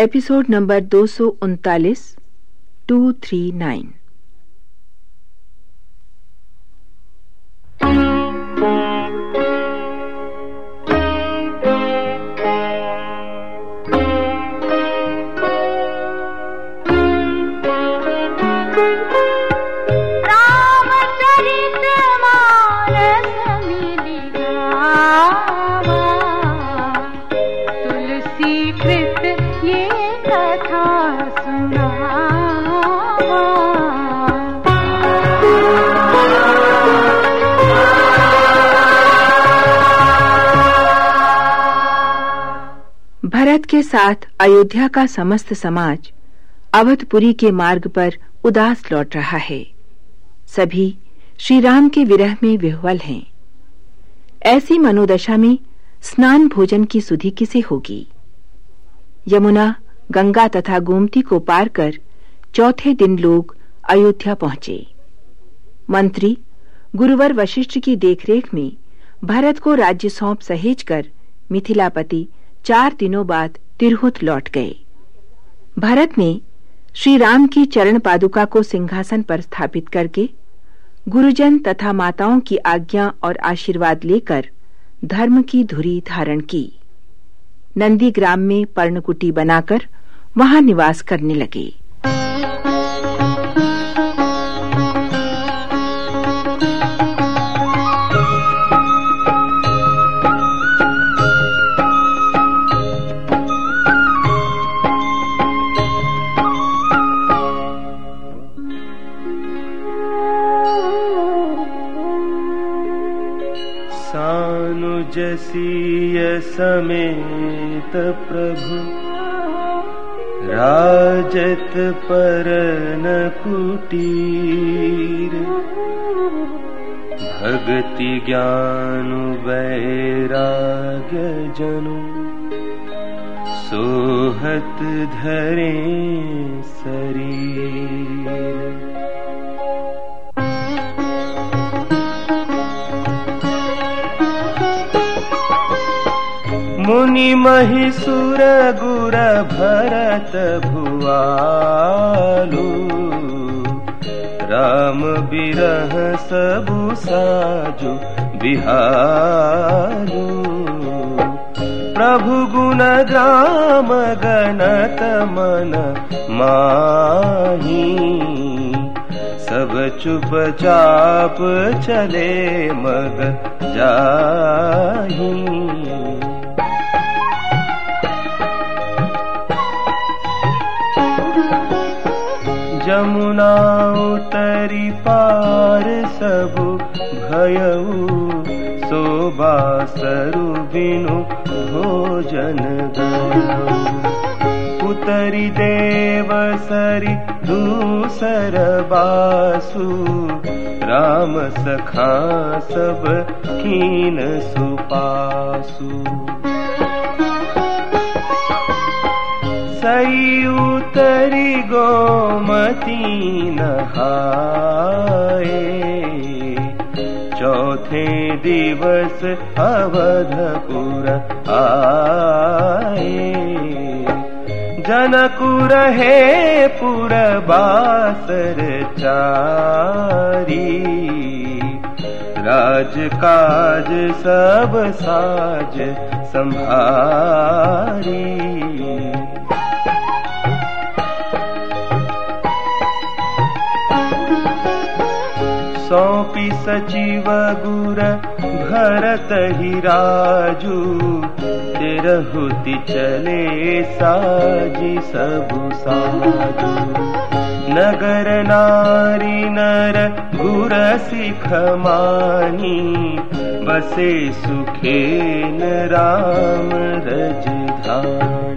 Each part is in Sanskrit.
एपिसोड नंबर दो सौ उनतालीस टू थ्री नाइन। भरत के साथ अयोध्या का समस्त समाज अवधपुरी के मार्ग पर उदास लौट रहा है। सभी श्री राम के विरह में विह्वल हैं। ऐसी मनोदशा में स्नान भोजन की सुधि किसे होगी? यमुना, गंगा तथा गोमती को पार कर चौथे दिन लोग अयोध्या पहुँचे। मंत्री, गुरुवर वशिष्ठ की देखरेख में भरत को राज्य सौंप सहेज कर मिथिलापति चार दिनों बाद तिरहुत लौट गए। भरत ने श्री राम की चरण पादुका को सिंहासन पर स्थापित करके गुरुजन तथा माताओं की आज्ञा और आशीर्वाद लेकर धर्म की धुरी धारण की। नंदीग्राम में पर्णकुटी बनाकर वहाँ निवास करने लगे। जसीय समेत प्रभु। राजत परन कुटीर। भगति ज्ञान वैराग्य जनु सोहत धरे शरीर महिसुर गुर भरत भुआलु राम बिरह सबु साजु बिहालु। प्रभु गुण ग्राम गणत मन माही। सब चुप चाप चले मग जाही उतरी पार सबु भयऊ शोभा सरु बिनु भोजन उतरी देव सरी दूसर बासु राम सखा सब कीन सुपासु उतरी गोमती नहाए चौथे दिवस अवधपुर आए जनकुर हे पुर बासर चारी। राजकाज सब साज संभारी सचिव गुर भरत ही राजू। तेरहुति चले साजी सबु साजू नगर नारी नर गुर सिख मानी। बसे सुखेन राम रजधानी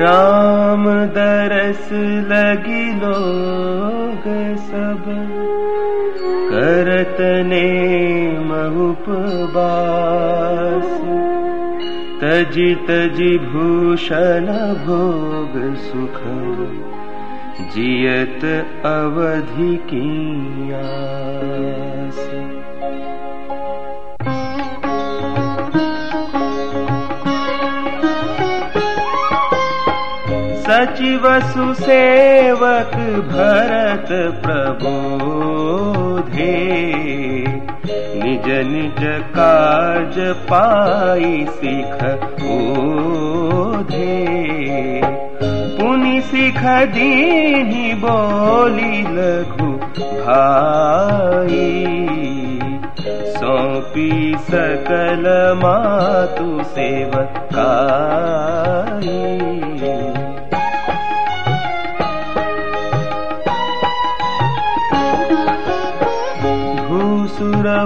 राम दरस लगी लोग सब। करतने महुपवास तजित जिभूषण भोग सुख। जियत अवधि कियास सचिव सुसेवक भरत प्रबोधे। निज निज काज पाई सिख ओधे पुनि सिख दीनी बोली लघु भाई। सौंपी सकल मातु सेवकाई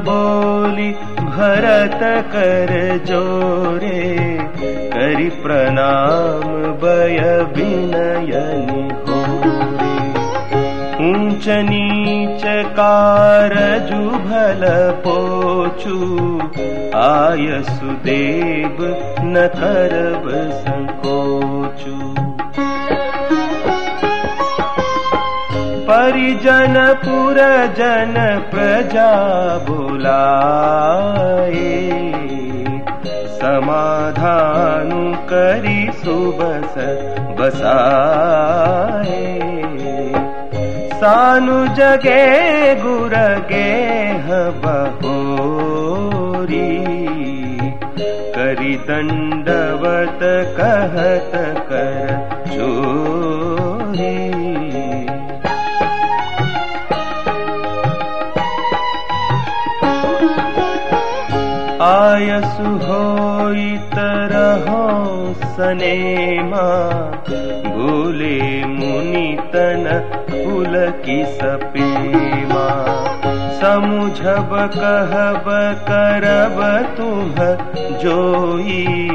बोली भरत कर जोरे करि प्रणाम विनयनि ऊंच नीच जुभल पोचु आय सुदेव न करब संकोचु परिजन पुरजन प्रजा बुलाए समाधानु करी सुबस बसाए सानु जगे गुरगे बहोरी। करी दंडवत कहत आयसु होरहो सनेमा भूले मुनितन की सपेमा। समुझब कहब करब तुम जोई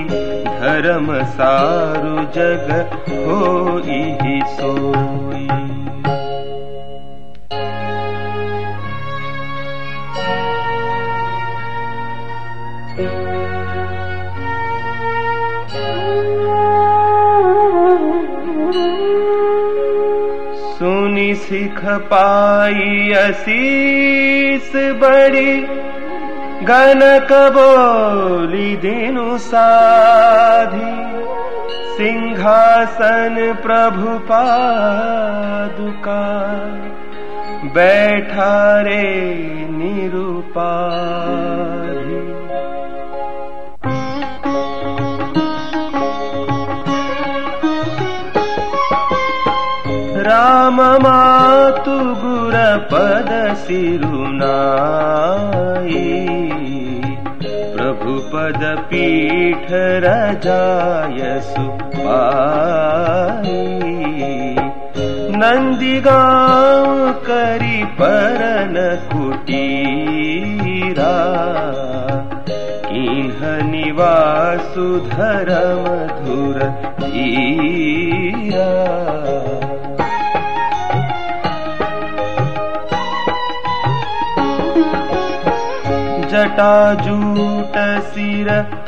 धर्म सारु जग होई सोई सुनि सिख पाई असीस बड़ी गनक बोली दिनु साधी। सिंहासन प्रभु पादुका, बैठा रे निरूपा राम मातु गुर पद सिरुनाई। प्रभु पद पीठ रजाय सुपाई। नंदी गाँव करी परन कुटीरा। किन्ह निवासु धरम धुर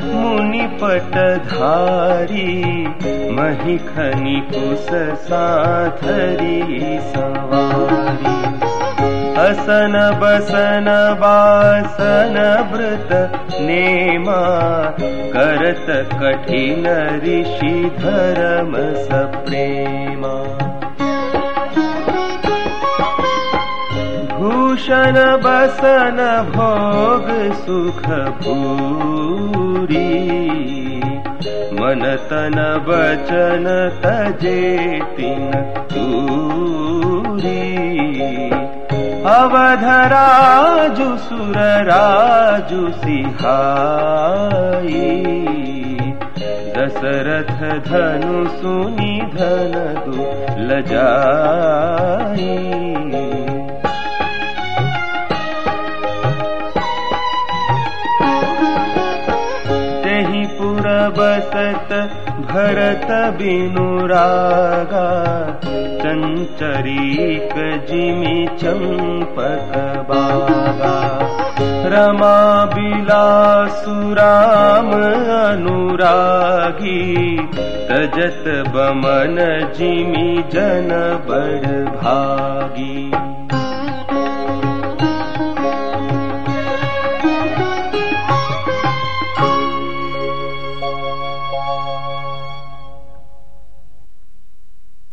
मुनिपट धारी महिखनि साथरी सवारी। असन बसन बासन व्रत नेमा करत कठिन ऋषि धर्म सप्रेमा भूषण बसन भोग सुख भूरी मन तन बचन तजे तिन तूरी। अवधराजु सुर राजु सिहाई। दशरथ धनु सुनि धन दु लजाई बसत भरत बिनुरागा चञ्चरीक जिमि चम्पक बागा। रमा अनुरागी तजत बमन जिमि जन बड़ भागी